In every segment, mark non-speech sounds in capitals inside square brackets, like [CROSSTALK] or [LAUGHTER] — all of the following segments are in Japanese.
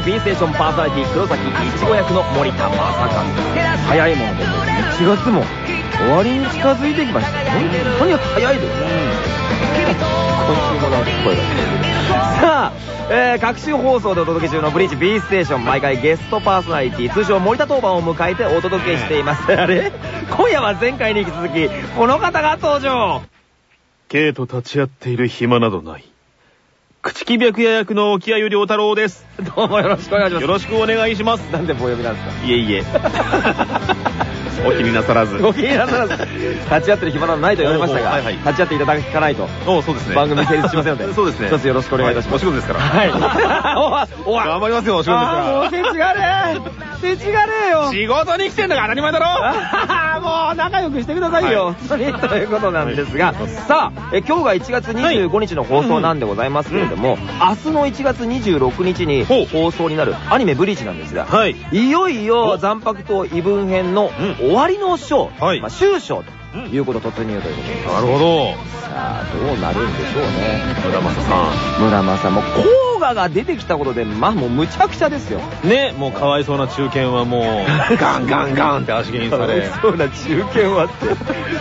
B ステーションパーソナリティ黒崎いちご役の森田正和早いものでもう1月も終わりに近づいてきました本当に早いですね今週もなんか声がさあ、えー、各週放送でお届け中のブリーチ B ステーション毎回ゲストパーソナリティ通称森田当番を迎えてお届けしていますあれ今夜は前回に引き続きこの方が登場 K と立ち会っている暇などない。口木白夜役の沖合良太郎です。どうもよろしくお願いしますよろしくお願いします。なんで棒読みなんですか？いえいえ。お気になさらず。[LAUGHS] ご気になさらず。立ち会ってる暇などないと言われましたが、立ち会っていただかないと。おそうですね。番組成立しませんので。[LAUGHS] そうですね。一つよろしくお願いいたします。はお仕事ですから。はい。[LAUGHS] 頑張りますよ、お仕事ですから。もうせちがれせちがれよ。仕事に来てんだから当たり前だろ。もう仲良くしてくださいよ。ということなんですが、さあ、え今日が1月25日の放送なんでございますけれども、明日の1月26日に放送になるアニメブリーチなんですが、はい。いよいよ残白と異文編のうん終わりの章、はい。まあ終章ということ突入ということで、なるほど。さあ、どうなるんでしょうね。村正さ村正も、甲賀が出てきたことで、まあもうむちゃくちゃですよ。ん。ね、もうかわいそうな中堅はもう、[LAUGHS] ガンガンガンって足毛にされ。そうな、中堅はって。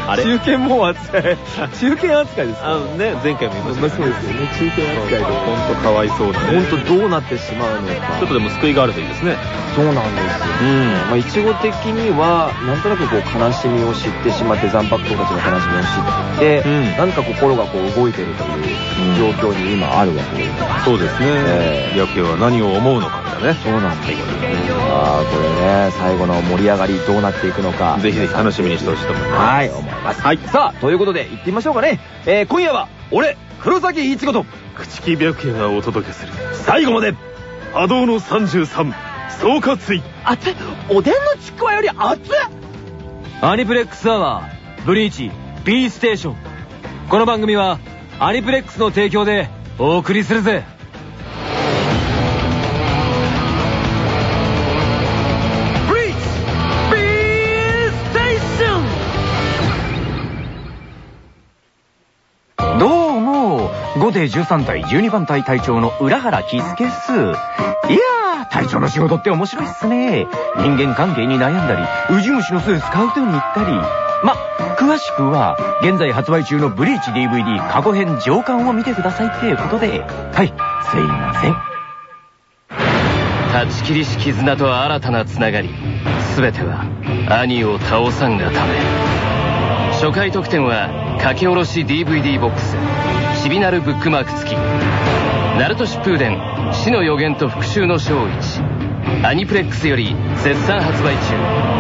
あれ？中堅もう扱い。中堅扱いですかあのね、前回も言いましたそうですよね、中堅扱いで。ほんとかわいそうだね。本当どうなってしまうのか。ちょっとでも救いがあるといいですね。そうなんですよ。うん。まあ、いちご的には、なんとなくこう、悲しみを知ってしまって、残白党たちの悲しみを知って、うん何か心がこう動いてるという状況に今あるわけです。そうですね。ええヤケは何を思うのかだね。そうなんですよ。ああ、これね、最後の盛り上がりどうなっていくのか。ぜひぜひ楽しみにしてほしいと思います。はい、思います。はいさあ、ということで、行ってみましょうかね。えー、今夜は、俺、黒崎一ごと、口木白夜がお届けする。最後まで波動の33、総括医。熱っおでんのちくわより熱っアニプレックスアワー、ブリーチ、B ステーション。この番組は、アニプレックスの提供でお送りするぜ。ブリーチ B ステーションどうも、5艇13隊12番隊隊長の浦原喜助っす。いやー、隊長の仕事って面白いっすね。人間関係に悩んだり、ウジ虫の巣スカウトに行ったり。ま、詳しくは、現在発売中のブリーチ DVD 過去編上巻を見てくださいってことで。はい、すいません。断ち切りし絆と新たなつながり。全ては兄を倒さんがため。初回特典は書き下ろし DVD ボックス「ちびなるブックマーク付き」「ナルト疾風伝。死の予言と復讐の正一」アニプレックスより絶賛発売中。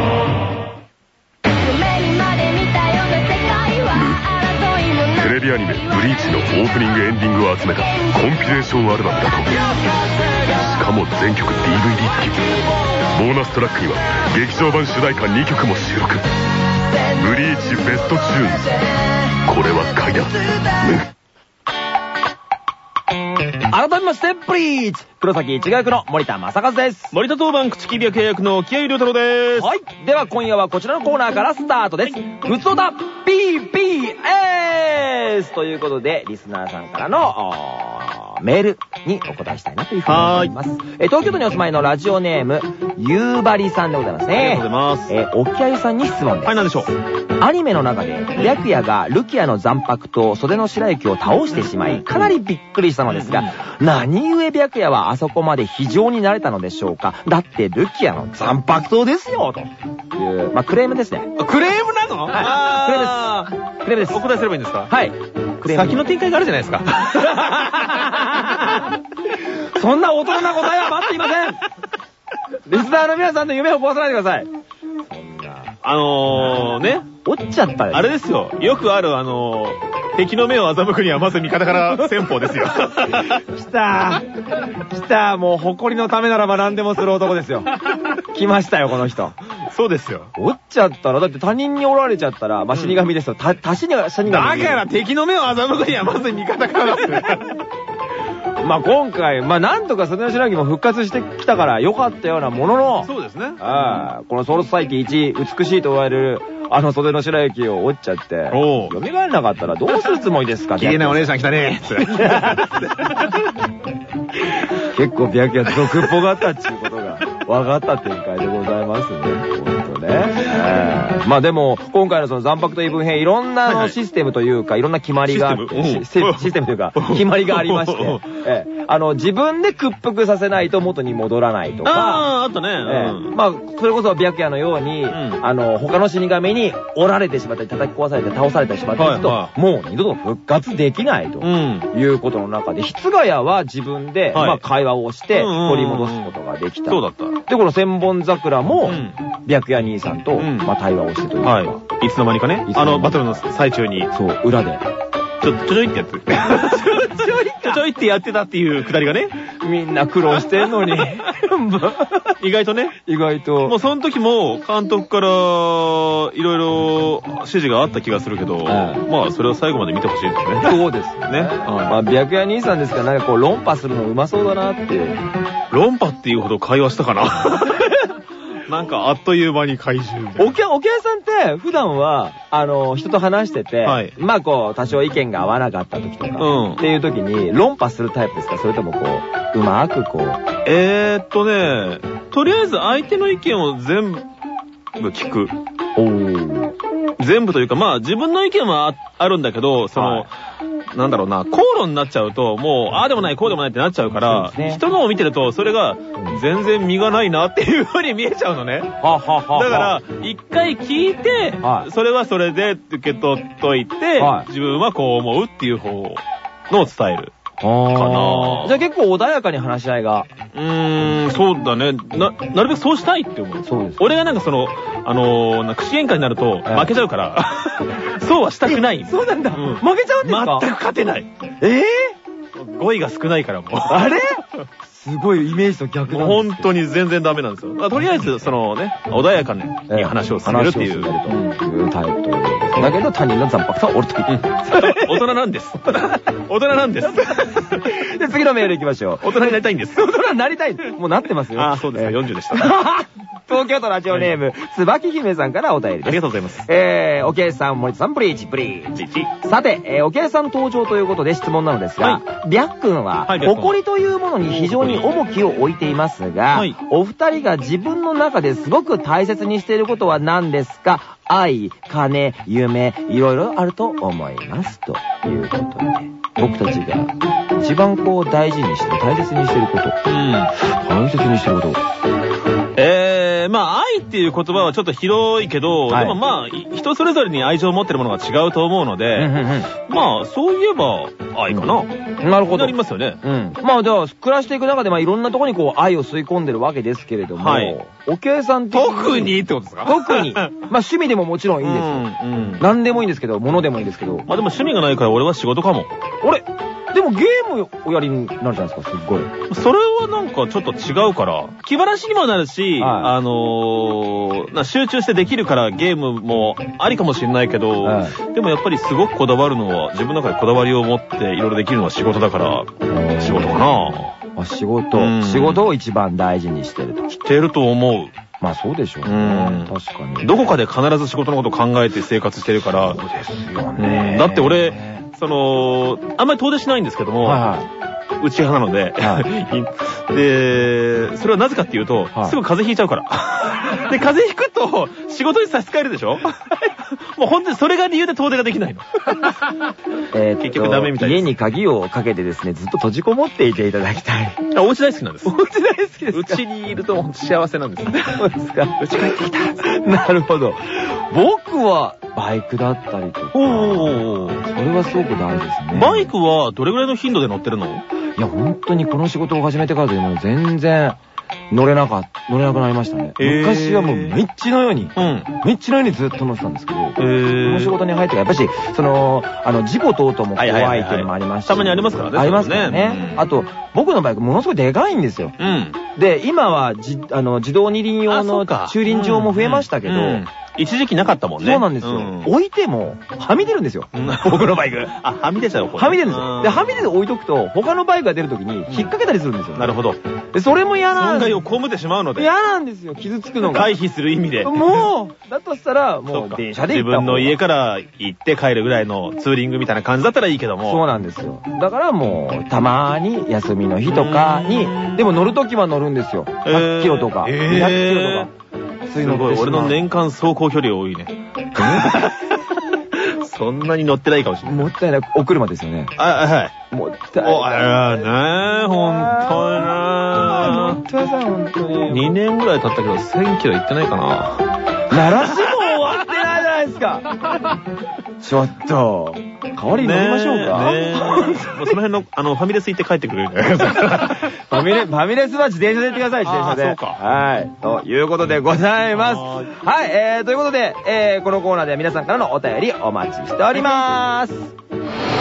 アニメ「ブリーチ」のオープニングエンディングを集めたコンピレーションアルバムだと。しかも全曲 DVD 付きボーナストラックには劇場版主題歌2曲も収録。ブリーチベストチューン。これは買いだ。改めまして、ブリーチ黒崎一学の森田正和です。森田当番口木白夜役の沖合良太郎です。はい。では今夜はこちらのコーナーからスタートです。ふつおた BBS! ということで、リスナーさんからのメールにお答えしたいなというふうに思います。えー東京都にお住まいのラジオネーム、ゆうばりさんでございますね。ありがとうございますえー、おきあゆさんに質問です。はい、なんでしょう？アニメの中で、白夜がルキアの残白と袖の白雪を倒してしまい、かなりびっくりしたのですが、何故白夜はあそこまで非常になれたのでしょうか？だってルキアの残白刀ですよという、まあ、クレームですね。クレームなの？はいクレームです。クレームです。お答えすればいいんですか？はい。クレーム先の展開があるじゃないですか。[LAUGHS] そんな大人な答えは待っていませんリスナーの皆さんの夢を壊さないでください。そんな。あのー、ね、折っちゃったよ。あれですよ。よくある、あのー、敵の目を欺くにはまず味方から戦法ですよ。来た来たもう誇りのためならば何でもする男ですよ。来ましたよ、この人。そうですよ。折っちゃったら、だって他人に折られちゃったら、まあ、死神ですよ。た、他死には死神。だから敵の目を欺くにはまず味方からですよ。まあ今回、まあなんとか袖の白木も復活してきたから良かったようなものの、そうですね。ああこのソウルスサイキ一美しいと言われるあの袖の白雪を折っちゃって、蘇らなかったらどうするつもりですか？綺麗なお姉さん来たね。[LAUGHS] 結構白夜毒っぽかったっていうことが分かった展開でございますね。ほんとね。えーまあでも、今回のその残白と異文編、いろんなのシステムというか、いろんな決まりがあって、システムというか、決まりがありまして、えーあの、自分で屈服させないと元に戻らないとか、ああ、あったね。えうんえまあ、それこそ白夜のように、んあの、他の死神に折られてしまったり、叩き壊されて倒されてしまったりと、はいはもう二度と復活できないと。うん。いうことの中で、室ヶ谷は自分で、はいまあ会話をして、取り戻すことができた。そうだった。で、この千本桜も、うん。白夜兄さんと、うん。まあ対話をしてというか、はい。いつの間にかね。あの、バトルの最中に、そう、裏で。ちょ、ちょちょいってやつ。ちょちょいってやってたっていうくだりがね、みんな苦労してんのに、[LAUGHS] 意外とね、意外と。もうその時も監督からいろいろ指示があった気がするけど、んまあそれを最後まで見てほしいですね。そうですよね。ねまあ、白夜兄さんですから、なんかこう、論破するのうまそうだなって。論破っていうほど会話したかななんかあっという間に怪獣みたいな。お客、お客さんって、普段は、あの、人と話してて、はいまあこう、多少意見が合わなかった時とか、うんっていう時に、論破するタイプですか？それともこう、うまくこう、えーっとね、とりあえず相手の意見を全部聞く。おー。全部というか、まあ自分の意見はああるんだけど、その、はいなんだろうな、口論になっちゃうと、もう、ああでもない、こうでもないってなっちゃうから、ね人のを見てると、それが全然身がないなっていう風に見えちゃうのね。はははだから、一回聞いて、はいそれはそれで受け取っといて、はい自分はこう思うっていう方のを伝える。かなじゃあ結構穏やかに話し合いが。うーん、そうだね。な、なるべくそうしたいって思う。そうです。俺がなんかその、あのー、なんか口喧嘩になるとはい負けちゃうから、[LAUGHS] そうはしたくない。そうなんだ。うん負けちゃうんですか？全く勝てない。え語彙が少ないからもう。ー、あれ？すごいイメージと逆もうなんです本当に全然ダメなんですよ。まあとりあえず、そのね、穏やかにええ話を進めるっていう。話を進めるというタイプということです。だけど他人の残白さは折るという。大人なんです。大人なんです。で、次のメール行きましょう。大人になりたいんです。大人になりたい。もうなってますよ。ああ、そうですか、えー40でした。東京都ラジオネーム、椿姫さんからお便りです。ありがとうございます。えー、おけいさん、森田さん、ブリーチ、ブリーチ。さて、えー、おけいさん登場ということで質問なのですが、ビャックンは、誇りというものに非常に重きを置いていますが、はいお二人が自分の中ですごく大切にしていることは何ですか？愛、金、夢、いろいろあると思います。ということで、僕たちが一番こう大事にしてる、大切にしてること、うん。大切にしてること。愛っていう言葉はちょっと広いけど、はいでもまあ、い人それぞれに愛情を持ってるものが違うと思うので、まあ、そういえば愛かな。なるほどなり。ますよね。うん。まあじゃあ、暮らしていく中で、まあいろんなところにこう愛を吸い込んでるわけですけれども、はいおけいさん的特にってことですか？特に。[LAUGHS] まあ趣味でももちろんいいんですよ。うん、うん。何でもいいんですけど、物でもいいんですけど。まあでも趣味がないから俺は仕事かも。俺、でもゲームをおやりになるじゃないですか、すっごい。それはなんかちょっと違うから、気晴らしにもなるし、はいあのーな集中してできるからゲームもありかもしれないけど、はでもやっぱりすごくこだわるのは、自分の中でこだわりを持っていろいろできるのは仕事だから、仕事かな。あ仕事、うん仕事を一番大事にしてると。してると思う。まあそうでしょうね。うん。確かに。どこかで必ず仕事のことを考えて生活してるから、そうですようん。だって俺、その、あんまり遠出しないんですけども、はいは内派なので、はで、それはなぜかっていうと、はいすぐ風邪ひいちゃうから。で、風邪ひくと、仕事に差し支えるでしょ？[LAUGHS] もう本当にそれが理由で遠出ができないの。い。え結局ダメみたいです家に鍵をかけてですね、ずっと閉じこもっていていただきたい。あお家大好きなんです。お家大好きですか？うちにいると幸せなんです。そうですか。うち帰ってきた。なるほど。僕は、バイクだったりとか。おー。それはすごく大事ですね。バイクはどれぐらいの頻度で乗ってるの？いや、本当にこの仕事を始めてからでもう全然乗れなか乗れなくなりましたね。昔はもうめっちゃのように、うん。めっちゃのようにずっと乗ってたんですけど、えこの仕事に入ってから、やっぱし、その、あの、事故等々も怖いっていうのもありますし。たまにありますからねありますからねあと、僕のバイクものすごいでかいんですよ。うん。で、今はじ、あの、自動二輪用の駐輪場も増えましたけど、一時期なかったもんね。そうなんですよ。うん置いても、はみ出るんですよ。僕のバイク。あ、はみ出ちゃう。はみ出るんですよ。で、はみ出てう置いとくと、他のバイクが出るときに引っ掛けたりするんですよ。んなるほど。でそれも嫌なん損害を被ってしまうので。嫌なんですよ、傷つくのが。回避する意味で。もう、だとしたら、もそう電車で自行った方が分の家から行って帰るぐらいのツーリングみたいな感じだったらいいけども。そうなんですよ。だからもう、たまに休みの日とかに、でも乗るときは乗るんですよ。100キロとか、えー200キロとか。そういうのすごい、俺の年間走行距離多いね。[LAUGHS] そんなに乗ってないかもしれない。もったいない。お車ですよね。あ、はい。もったいない。お、あねほんとにな本当だ、本当に。2年ぐらい経ったけど、1000キロ行ってないかな。奈良市も終わってないじゃないですか。ちょっと、代わりに乗りましょうか？ねえその辺の、あの、ファミレス行って帰ってくれるんじゃないですか。[LAUGHS] ファミレ、ファミレスは自転車で行ってください、自転車で。あーそうかはい。ということでございます。ははい、えー、ということで、えー、このコーナーでは皆さんからのお便りお待ちしております。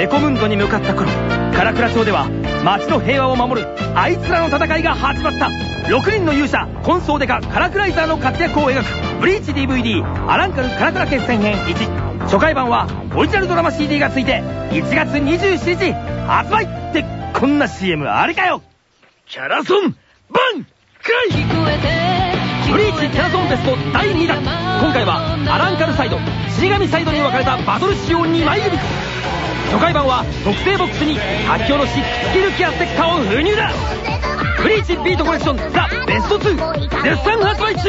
メコムンドに向かった頃唐倉町では町の平和を守るあいつらの戦いが始まった。6人の勇者コンソーデカカラクライザーの活躍を描くブリーチ DVD アランカルカラクラ決戦編1初回版はオリジナルドラマ CD がついて1月27日発売ってこんな CM ありかよ。キャラソンバンクライブリーチキャラソンベスト第2弾。今回はアランカルサイド死神サイドに分かれたバトル仕様2枚組初回版は特製ボックスに書き下ろしスキルケアステッカーを封入だ。ブリーチビートコレクションザ・ベスト2絶賛発売中。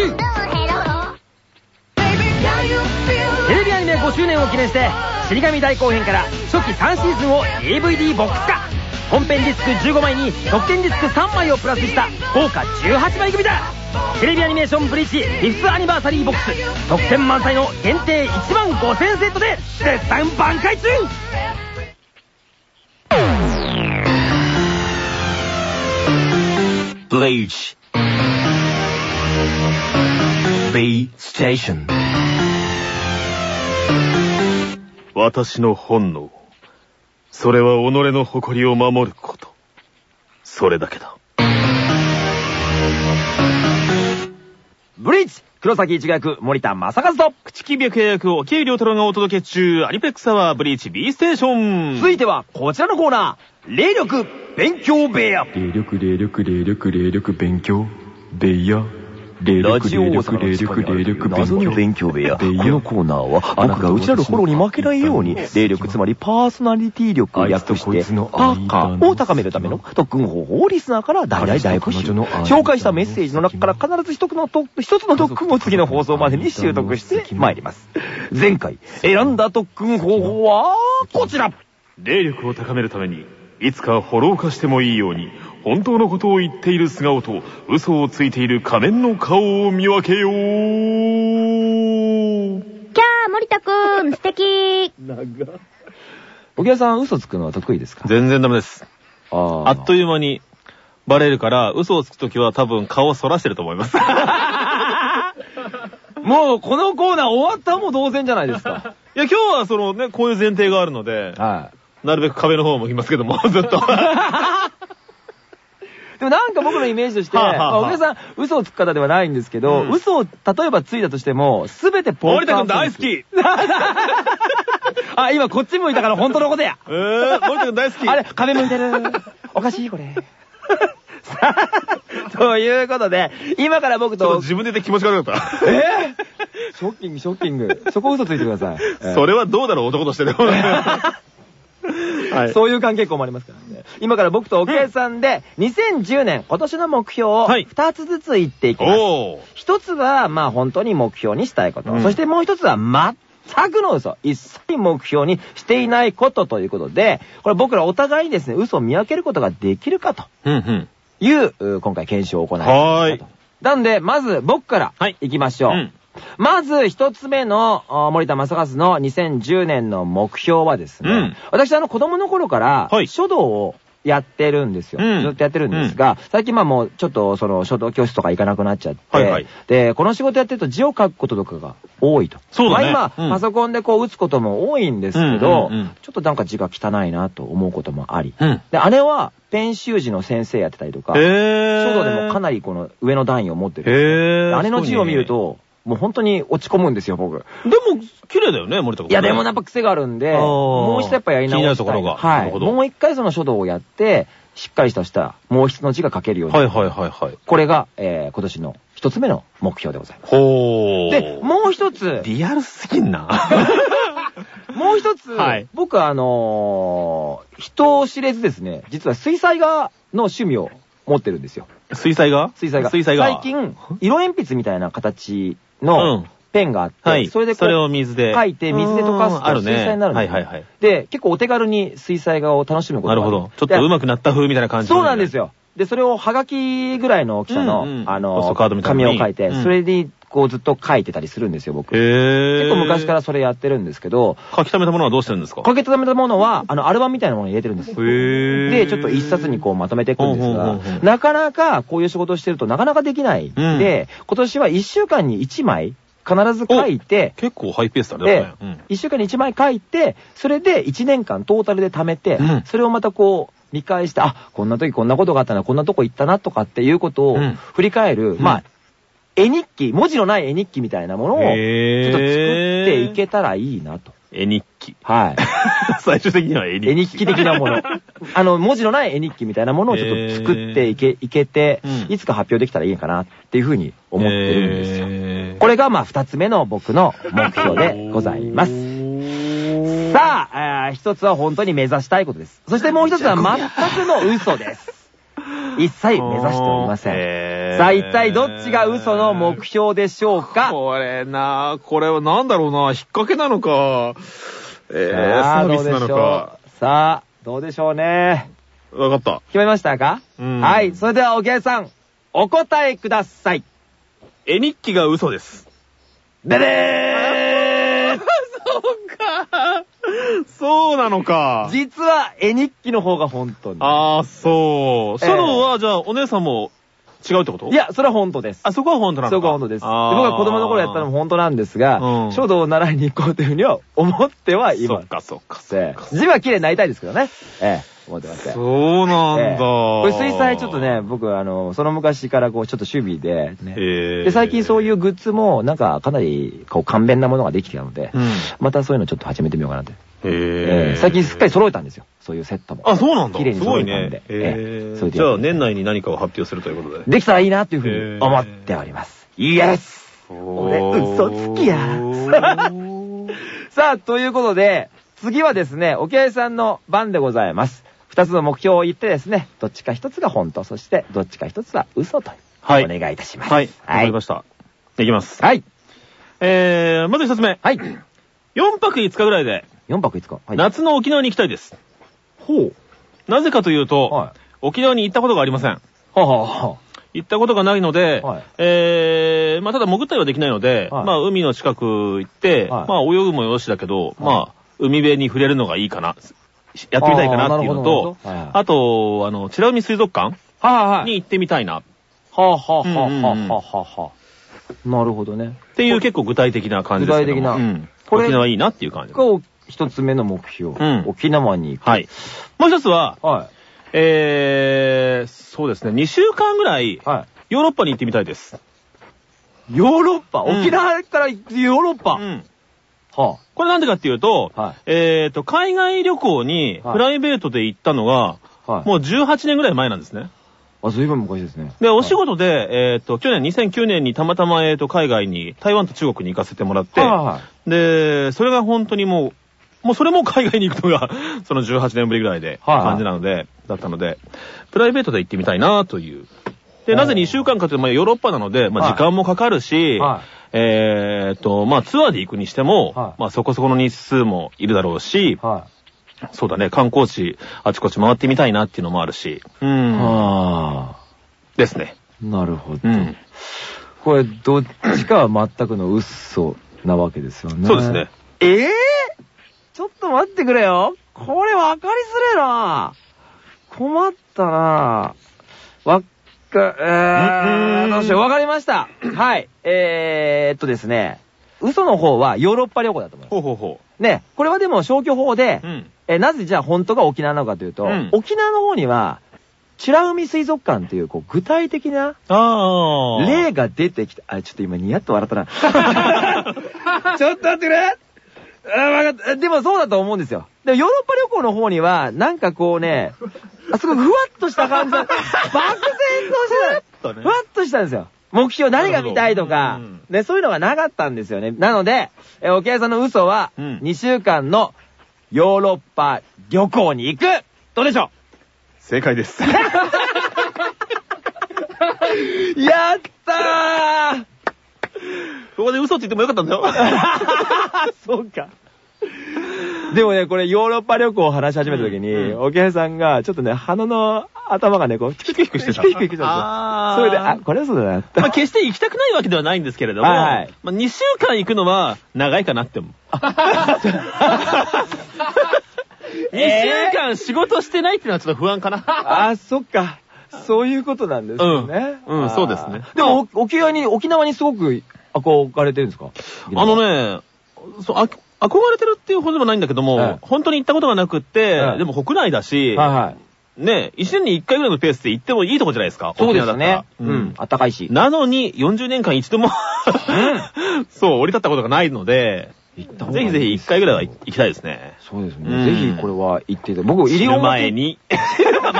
テレビアニメ5周年を記念して死神大後編から初期3シーズンを DVD ボックス化。本編ディスク15枚に特典ディスク3枚をプラスした豪華18枚組だ。テレビアニメーションブリーチフィフスアニバーサリーボックス。特典満載の限定1万5000セットで絶賛挽回中。Bleach. B Station. 私の本能。それは己の誇りを守ること。それだけだ。ブリーチ黒崎一学森田正和と口木白夜役を慶良太郎がお届け中、アニプレックスアワーブリーチ B ステーション。続いてはこちらのコーナー霊力勉強部屋霊力霊力霊力霊力勉強ベイヤ霊力ラジオ霊大阪の力霊力霊力謎の勉強部屋。このコーナーは僕が内なるフォローに負けないように、霊力つまりパーソナリティ力を略して、パーカーを高めるための特訓方法をリスナーから大々大募集。紹介したメッセージの中から必ず一つの特一つの特訓を次の放送までに習得してまいります。前回選んだ特訓方法は、こちら霊力を高めるために、いつかフォロー化してもいいように、本当のことを言っている素顔と、嘘をついている仮面の顔を見分けよう。キャー、森田くん、素敵おぎやさん嘘つくのは得意ですか？全然ダメです。あーあっという間にバレるから、嘘をつくときは多分顔を反らしてると思います。[LAUGHS] もうこのコーナー終わったも同然じゃないですか。いや、今日はそのね、こういう前提があるので、はい。なるべく壁の方を向きますけども、ずっと。[LAUGHS] でもなんか僕のイメージとして、はあはあはあまあ、お客さん嘘をつく方ではないんですけど、うん嘘を例えばついたとしても、すべてポー森田君大好き [LAUGHS] あ、今こっち向いたから本当のことやえー、森田君大好きあれ、壁向いてる。おかしいこれ。[LAUGHS] さあということで、今から僕と、自分で言って気持ち悪かった。えー？ショッキング、ショッキング。そこ嘘ついてください。えーそれはどうだろう、男としてでも。[LAUGHS] [LAUGHS] はい。そういう関係構もありますからね。今から僕とおけさんで、2010年、今年の目標をはい2つずつ言っていきます。おー。一つは、まあ本当に目標にしたいこと。うんそしてもう一つは、全くの嘘。一切目標にしていないことということで、これ僕らお互いにですね、嘘を見分けることができるかとうんうん。いう、う今回検証を行います。なんで、まず僕からはい行きましょう。うんまず一つ目のあ森田正和の2010年の目標はですね、うん私あの子供の頃からはい書道をやってるんですよ。うんずっとやってるんですが、最近まあもうちょっとその書道教室とか行かなくなっちゃって、はいはいで、この仕事やってると字を書くこととかが多いと。そうだねまあ今、うんパソコンでこう打つことも多いんですけど、うんうんうんちょっとなんか字が汚いなと思うこともあり。うん。で、姉はペン習字の先生やってたりとか。書道でもかなりこの上の段位を持ってる。へー。姉の字を見ると、もう本当に落ち込むんですよ、僕。でも、綺麗だよね、森田君。いや、でもやっぱ癖があるんで、もう一度やっぱやり直したい。気になるところがはい。もう一回その書道をやって、しっかりとした毛筆の字が書けるように。はいはいはいはい。これが、えー今年の一つ目の目標でございます。ほー。で、もう一つ、リアルすぎんな。[LAUGHS] もう一つ、はい僕あのー人を知れずですね、実は水彩画の趣味を持ってるんですよ。水彩画？水彩画。水彩画。最近、色鉛筆みたいな形うのんペンがあって、はい。それでこれを水で。書いて水で溶かすと。水彩になるんですよはいはいはい。で、結構お手軽に水彩画を楽しむことができなるほど。ちょっと上手くなった風みたいな感じ。そうなんです。よ。で、それをはがきぐらいの大きさの、うんうんあの紙を書いて、うんそれにこうずっと書いてたりするんですよ、僕。へー。結構昔からそれやってるんですけど、書き溜めたものはどうしてるんですか？かけためたものは、あの、アルバムみたいなものに入れてるんですよ。へー。で、ちょっと一冊にこうまとめていくんですがなかなかこういう仕事をしてるとなかなかできないんで、今年は1週間に1枚必ず書いて、結構ハイペースだね。でうん、1週間に1枚書いて、それで1年間トータルで貯めてうん、それをまたこう、見返して、あ、こんな時こんなことがあったな、こんなとこ行ったなとかっていうことをうん振り返る、まあ、絵日記、文字のない絵日記みたいなものを、ちょっと作っていけたらいいなと。絵日記。はい。[LAUGHS] 最終的には絵日記。絵日記的なもの。[LAUGHS] あの、文字のない絵日記みたいなものをちょっと作っていけ、いけてうん、いつか発表できたらいいかなっていうふうに思ってるんですよ。よこれがまあ二つ目の僕の目標でございます。さあ、えー一つは本当に目指したいことです。そしてもう一つは [LAUGHS] 全くの嘘です。[LAUGHS] 一切目指しておりません。んさあ、一体どっちが嘘の目標でしょうか？これなこれはなんだろうな引っ掛けなのか、えー、サービスなのか。う。さあ、どうでしょうね？わかった。決まりましたか？うんはい。それでは、お客さん、お答えください。絵日記が嘘です。ででー。[LAUGHS] そうなのか。実は、絵日記の方が本当に。ああ、そう。ええ書道は、じゃあ、お姉さんも違うってこと？い、や、それは本当です。あ、そこは本当なのか。そこは本当です。で僕は子供の頃やったのも本当なんですが、うん書道を習いに行こうというふうには思ってはいます。そっか、そっか。ええ字は綺麗になりたいですけどね。ええ、思ってます。そうなんだ。ええこれ水彩ちょっとね、僕あの、その昔からこうちょっと趣味で、ね。えで、最近そうう。いうグッズもなんかかなりこう簡便なものができてきたので、うん。またそういうのちょっと始めてみようかなって。えええ最近すっかり揃えたんですよ。そういうセットも。あ、そうなんだ。綺麗にすごい揃えたんでね。ええええじゃあ、それでやって年内に何かを発表するということで。できたらいいなっていうふうに思っております。イエス俺嘘つきや [LAUGHS] さあ、ということで、次はですね、沖合さんの番でございます。二つの目標を言ってですね、どっちか一つが本当、そしてどっちか一つは嘘と、はいお願いいたします。はい。わかりましした。いきます。た。はい。えー、まず一つ目。はい。4泊5日ぐらいで、4泊5日。はい。夏の沖縄に行きたいです。ほう。なぜかというと、はい。沖縄に行ったことがありません。はあ、はあは行ったことがないので、はいえー、まあ、ただ潜ったりはできないので、はいまあ、海の近く行って、はいまあ、泳ぐもよしだけど、まあ、海辺に触れるのがいいかな、やってみたいかなっていうのと、あはいあと、あの、美ら海水族館。に行ってみたいな、っはあ、はあ、はあ、はあ、はあ、はあ。なるほどね。ていう結構具体的な感じですけども具体的なうん、これ沖縄いいなっていう感じ。が一つ目の目標。うん沖縄に行く。はい。もう一つは、はえー、そうですね、2週間ぐらいヨーロッパに行ってみたいです。い。ヨーロッパ？うん沖縄から行くヨーロッパ？うん。はこれなんでかっていうと、はいえっ、と、海外旅行にはいプライベートで行ったのが、あ。はい。もう18年ぐらい前なんですね。あ、随分昔ですね。で、お仕事で、えっ、と、去年2009年にたまたま、えっ、と、海外に、台湾と中国に行かせてもらって、はいはいはい。で、それが本当にもう、もうそれも海外に行くのが、[LAUGHS] その18年ぶりぐらいで、はいはい感じなので、だったので、プライベートで行ってみたいなという。で、なぜ2週間かというと、まあ、ヨーロッパなので、まあ、はい時間もかかるし、はえっ、と、まあ、ツアーで行くにしても、はいまあ、そこそこの日数もいるだろうし、はそうだね、観光地、あちこち回ってみたいなっていうのもあるし、うい。ん、はですね。あ。なるほど。うん。これ、どっちかは全くの嘘なわけですよね。そうですね。。ええちょっと待ってくれよ。これ分かりづれえな。困ったなぁ。わっか、えー、どうしよう、わかりました。[CLEARS THROAT] はい。えーっとですね、嘘の方はヨーロッパ旅行だと思います。ほうほうほね、これはでも消去法でう。、うん。えーなぜじゃあ本当が沖縄なのかというと、うん沖縄の方には、美ら海水族館っていう、こう、具体的な。例が出てきた。あ、ちょっと今ニヤッと笑ったな。[LAUGHS] [LAUGHS] [LAUGHS] ちょっと待ってくれあわかった。でもそうだと思うんですよ。でもヨーロッパ旅行の方には、なんかこうね、[LAUGHS] あ、すごいふわっとした感じだ。[LAUGHS] 漠然としてとねふわっとしたんですよ。目標何が見たいとかね、そういうのがなかったんですよね。なので、え沖合さんの嘘は、うん2週間のヨーロッパ旅行に行くどうでしょ正解です。う [LAUGHS] やったーここで嘘って言ってもよかったんだよ。そうか。[LAUGHS] でもね、これヨーロッパ旅行を話し始めた時に、うんお客さんが、ちょっとね、鼻の頭がね、こう、ピクピクしてた。ピクピクしてた。それで、あ、これ嘘だなって。まあ決して行きたくないわけではないんですけれども、はいはいまあ2週間行くのは長いかなって思う。[LAUGHS] 2週間仕事してないっていうのはちょっと不安かな。あ、そっか。そういうことなんですよね。うんそうですねでも、お沖縄に、沖縄にすごく憧れてるんですか？あの。ね、そう、あ憧れてるっていうほどでもないんだけども、はい本当に行ったことがなくって、はいでも国内だし、はいはい。ね、1年に1回ぐらいのペースで行ってもいいとこじゃないですか。そうです沖縄だったらね。うん。あったかいし。なのに、40年間一度も、[LAUGHS] そう、降り立ったことがないので、行った方がいいぜひぜひ1回ぐらいは行きたいですね。そうですうんね。ぜひこれは行っていただ僕、西死ぬ表前。に。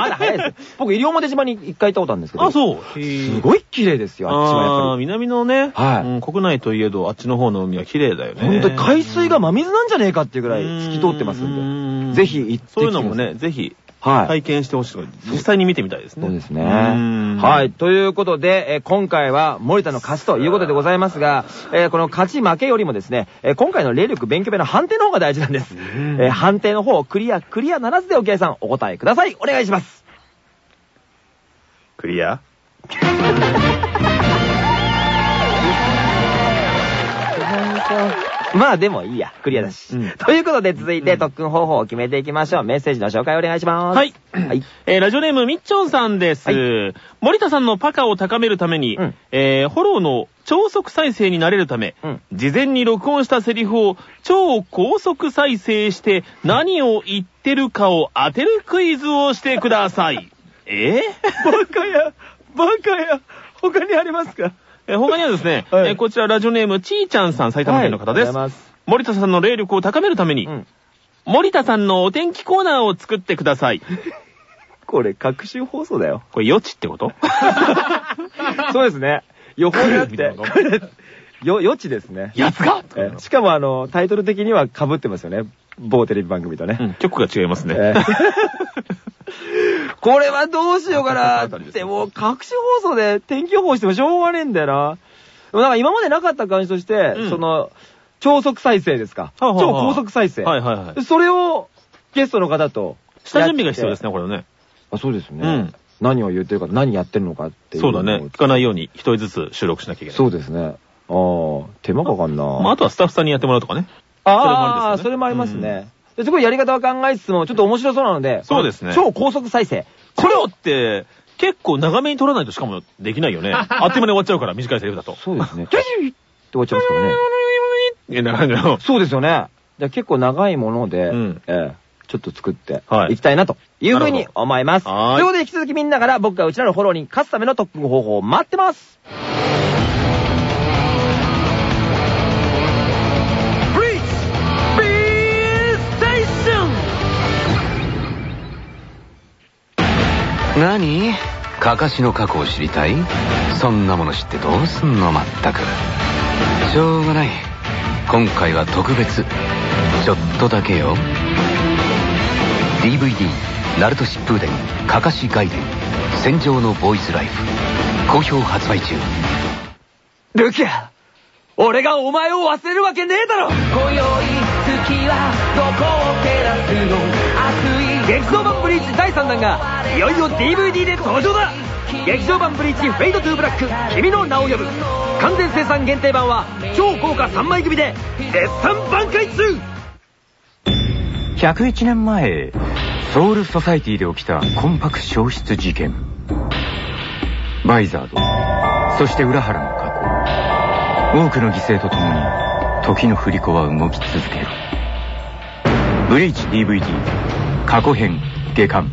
まだ早いです。僕、西表島に一回行ったことあるんですけど。あ、そう。すごい綺麗ですよ、あっちはやっぱり。南のね、はいうん国内といえど、あっちの方の海は綺麗だよね。本当に海水が真水なんじゃねえかっていうぐらい透き通ってますんで。ぜひ行ってそういうのもね、ぜひはい。体験してほしい。実際に見てみたいですね。そうですね。うんはい。ということで、えー今回は森田の勝ちということでございますが、えーこの勝ち負けよりもですね、えー今回の霊力勉強会の判定の方が大事なんです。えー判定の方、クリア、クリアならずでお客さんお答えください。お願いします。クリア？[LAUGHS] まあでもいいや、クリアだし。うんということで続いて特訓方法を決めていきましょう。メッセージの紹介お願いします。はい。はい。えーラジオネームみっちょんさんです。は森田さんのパカを高めるために、うんえーフォローの超速再生になれるため、うん事前に録音したセリフを超高速再生して何を言ってるかを当てるクイズをしてください。[LAUGHS] えバカや、バカや、他にありますか？ーえー他にはですね、[LAUGHS] はいえーこちらラジオネームちーちゃんさん埼玉県の方です。はいありがとうございます森田さんの霊力を高めるために、うん森田さんのお天気コーナーを作ってください。[LAUGHS] これ、各種放送だよ。これ予知ってこと？[LAUGHS] そうですね。予報にあってみたいな、よ、予知ですね。やつが？えしかもあの、タイトル的には被ってますよね。某テレビ番組とね。うん、曲が違いますね。えーこれはどうしようかな当たりですでも、各種放送で天気予報してもしょうがねえんだよな。でもなんか今までなかった感じとして、うんその、超速再生ですか？はあはあ超高速再生。はいはいはい。それをゲストの方と。下準備が必要ですね、これね。あ、そうですね。うん何を言ってるか、何やってるのかっていう。そうだね。聞かないように一人ずつ収録しなきゃいけない。そうですね。ああ、手間かかんな。まあ、あとはスタッフさんにやってもらうとかね。ああ、それもありですよねそれもありますね。ですごいやり方は考えつつも、ちょっと面白そうなので、そうですね超高速再生。これをって、結構長めに撮らないとしかもできないよね。[LAUGHS] あっという間に終わっちゃうから、短いセリフだと。そうですね。って終わっちゃいますからね。[LAUGHS] いや、なるほど。そうですよね。じゃあ結構長いもので、うんええちょっと作ってはいいきたいなというふうに思います。ということで引き続きみんなから僕がうちらのフォローに勝つための特訓方法を待ってます。何？かかしの過去を知りたい？そんなもの知ってどうすんの？まったく。しょうがない。今回は特別。ちょっとだけよ。DVD「ナルト疾風伝かかし外伝戦場のボーイズライフ」好評発売中。ルキア俺がお前を忘れるわけねえだろ！今宵月はどこを照らすの？劇場版ブリーチ第3弾がいよいよ DVD で登場だ。劇場版 BLEACH Fade to Black 君の名を呼ぶ。完全生産限定版は超豪華3枚組で絶賛販売中。101年前ソウルソサイティで起きた魂魄消失事件。バイザードそして浦原の過去。多くの犠牲とともに時の振り子は動き続ける。ブリーチ DVD 過去編下巻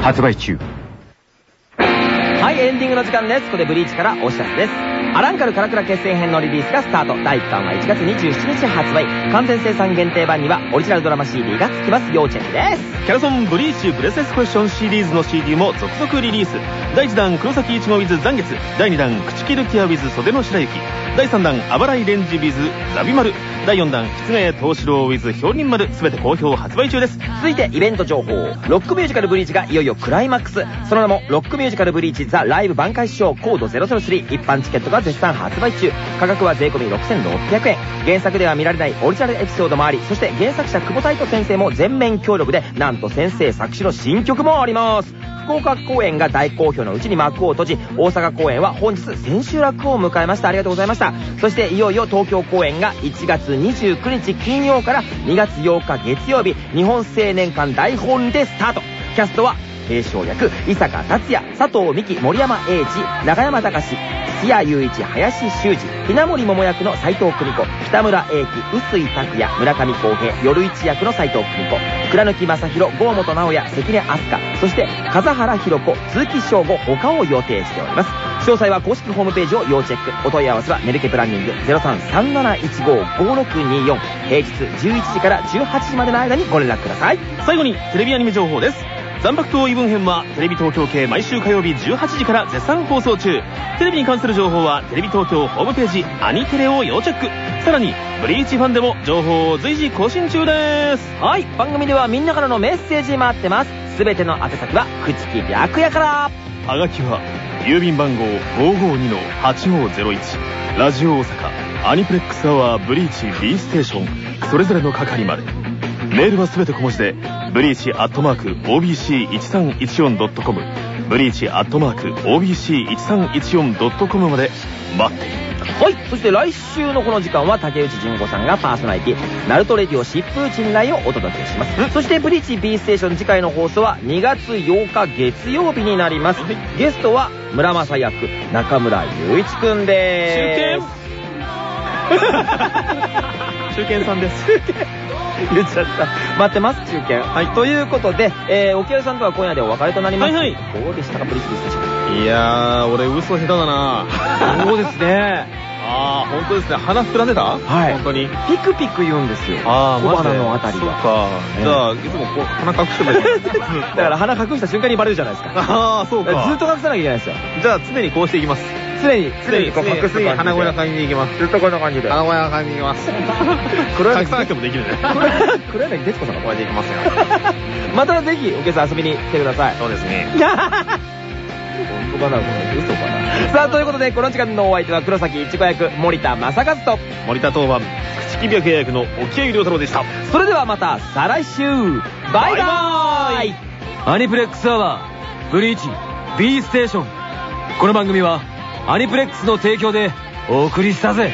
発売中はい、エンディングの時間です。ここでブリーチからお知らせです。アランカルカラクラ決戦編のリリースがスタート。第1巻は1月27日発売。完全生産限定版にはオリジナルドラマ CD が付きます。要チェックです。キャラソンブリーチブレスレスクエスチョンシリーズの CD も続々リリース第1弾黒崎一護 with 残月第2弾口切るティア with 袖の白雪第3弾あばらいレンジ with ザビマル第4弾失礼東四郎 with 氷林丸すべて好評発売中です続いてイベント情報。ロックミュージカルブリーチがいよいよクライマックス。その名もロックミュージカルブリーチザ・ライブ挽回師匠コード003一般チケットが絶賛発売中。価格は税込6600円。原作では見られないオリジナルエピソードもあり、そして原作者久保太斗先生も全面協力で、なんと先生作詞の新曲もあります。福岡公演が大好評のうちに幕を閉じ、大阪公演は本日千秋楽を迎えました。ありがとうございました。そしていよいよ東京公演が1月29日金曜から2月8日月曜日、日本青年館大ホールでスタート。キャストは、平将役、伊坂達也、佐藤美希、森山英二、中山隆、土屋雄一、林修二、稲森桃役の斉藤久美子、北村英樹、臼井拓也、村上康平、夜一役の斉藤久美子、倉貫正宏、郷本直也、関根飛鳥、そして、風原弘子、鈴木翔吾、他を予定しております。詳細は公式ホームページを要チェック。お問い合わせはネルケプランニング0337155624平日11時から18時までの間にご連絡ください。最後にテレビアニメ情報です残白刀異文編はテレビ東京系毎週火曜日18時から絶賛放送中。テレビに関する情報はテレビ東京ホームページアニテレを要チェック。さらにブリーチファンでも情報を随時更新中です。はい、番組ではみんなからのメッセージ待ってます。すべての宛先は、口木白夜から。はがきは郵便番号552-8501ラジオ大阪アニプレックスアワーブリーチ B ステーション。それぞれの係までメールはすべて小文字でブリーチアットマーク OBC1314.com ブリーチアットマーク OBC1314.com まで待っているはい、そして来週のこの時間は竹内純子さんがパーソナリティ、ナルトレディオ疾風鎮来をお届けします。そしてブリーチ B ステーション次回の放送は2月8日月曜日になります。ゲストは村正役、中村雄一くんでーす。[LAUGHS] 中堅さんです [LAUGHS] 言っちゃった。待ってます、中堅。はい。ということで、えー、沖合さんとは今夜でお別れとなります。はいはいどうでしたか、ブリッジステーション。いやー俺嘘下手だな [LAUGHS] そうですね。ああ本当ですね鼻膨らんでた？はい本当にピクピク言うんですよ。ああ小鼻のあたりそうが。かじゃあいつもこう鼻隠してもいいだから鼻隠した瞬間にバレるじゃないですか。ああそうかずっと隠さなきゃいけないんですよ。じゃあ常にこうしていきます常に、常にこう隠す常に鼻声なじ感じでいきます。で。ずっとこんな感じで。鼻声な感じでいきます。黒柳隠さなくてもできるね。黒柳徹子さんがこれでいきますよ。[LAUGHS] またぜひ、お客さん遊びに来てください。そうですね。本当かなこれ嘘かな。[LAUGHS] さあ、ということで、この時間のお相手は黒崎一子役、森田正和と、森田当番口木白役の沖合亮太郎でした。それではまた再来週。バイバーイ。アニプレックスアワーブリーチ B ステーション。この番組はアニプレックスの提供でお送りしたぜ。